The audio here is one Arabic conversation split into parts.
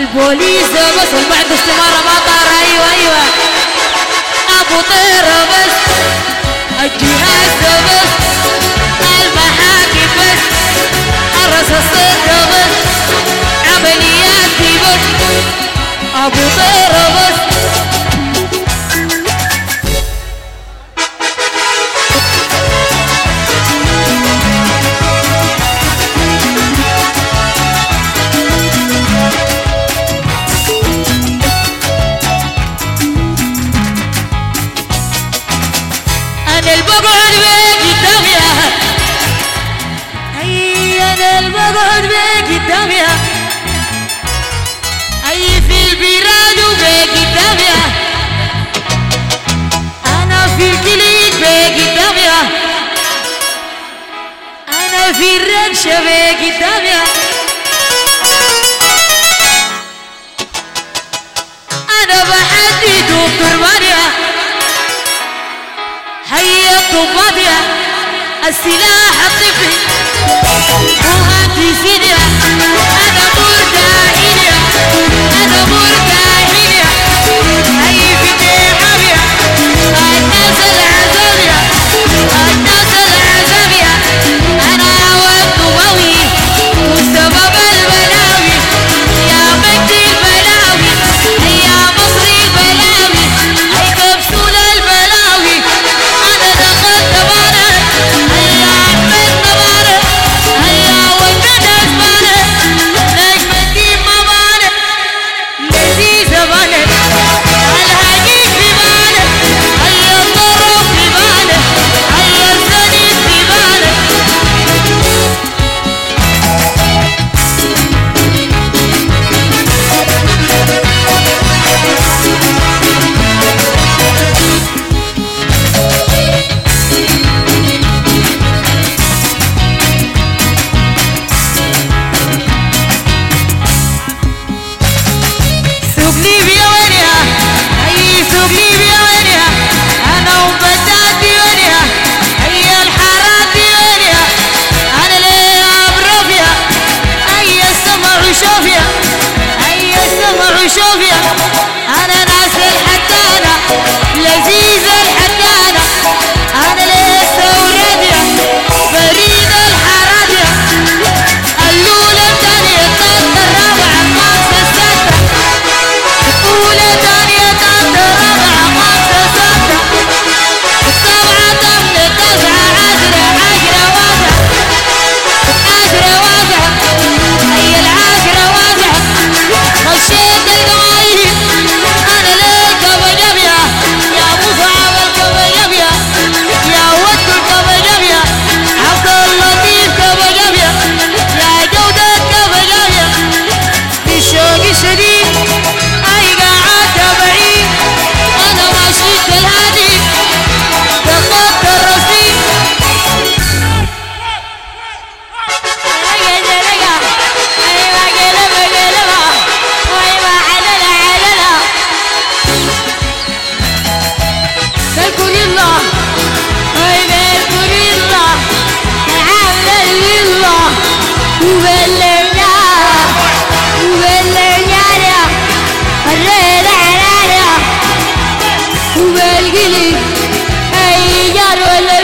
البوليس بس البعد استمارة ما طار أيوه أيوه ابو طيرة بس الجهاز بس المحاكم بس الرصاص بس عملياتي بس ابو طيرة بس فرد شبه قدامي أنا بحدد وبرمانيا هيا طبابيا السلاح الطبي. Shall we shall Bu belgili ey yar öyle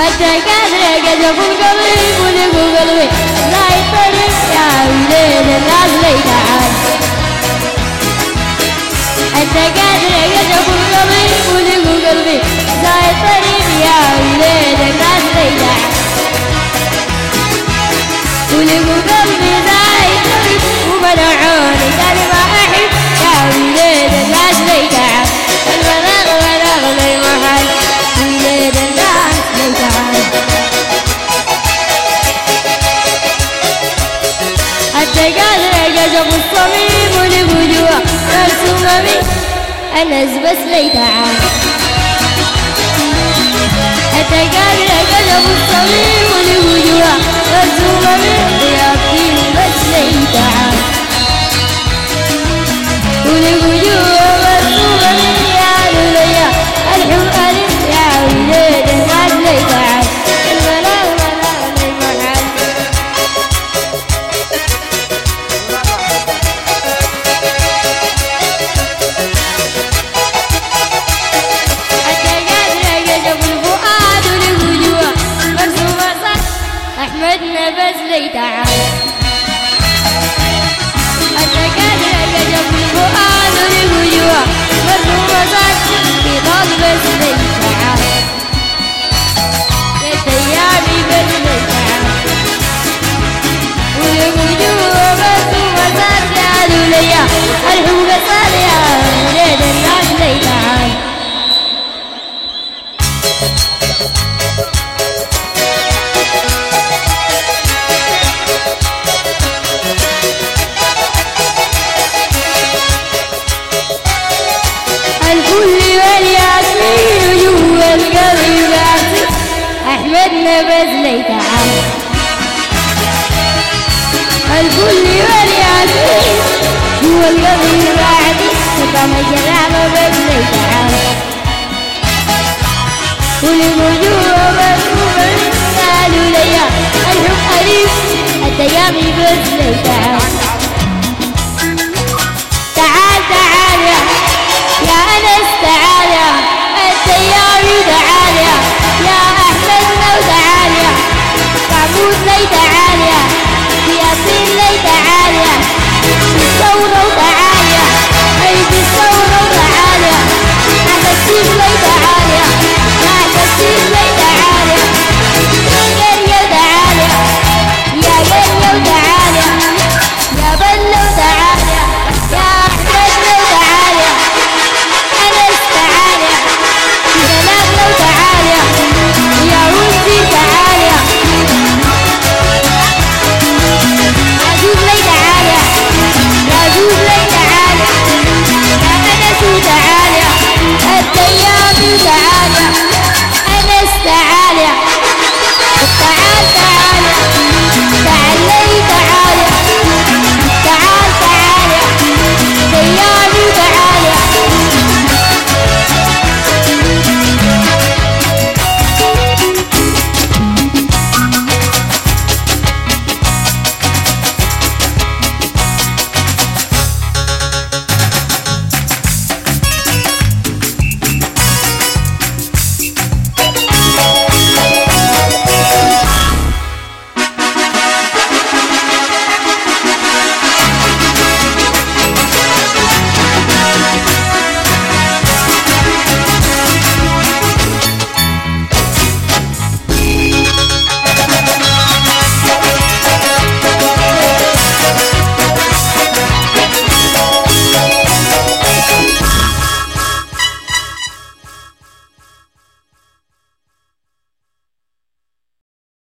Attaccate le che c'è un gommi, pure un gommi Dai per il fiamme della sveglia Attaccate le che c'è un gommi, pure un gommi Dai per il يا لي تعال ولقوا قلبي يطرب ومنعوني تاني ما أحب. يا لي تعال البلاغ بلاغ لي محل وليد الناس لي تعال حتى قادر قجب الصميم ولبجوع مرسومة بي. أنس بس لي تعال حتى قادر قجب نفس لي تعال حتى قادر قلب الفؤاد والوجوه مرسومة صح في طلب بس لي تعال يا أيامي بس لي تعال والوجوه مرسومة صح يا لوليا الحب صار يا كل يوم يوعدي تبقى مجرعة بابني تعالى والموجوع مكتوبة قالوا لي الحب أليف الديام يبذلي تعال تعال تعال يا يا أنس تعال يا الديام تعال يا يا أحمد لو تعال يا معبود لي تعال يا ياسين لي تعال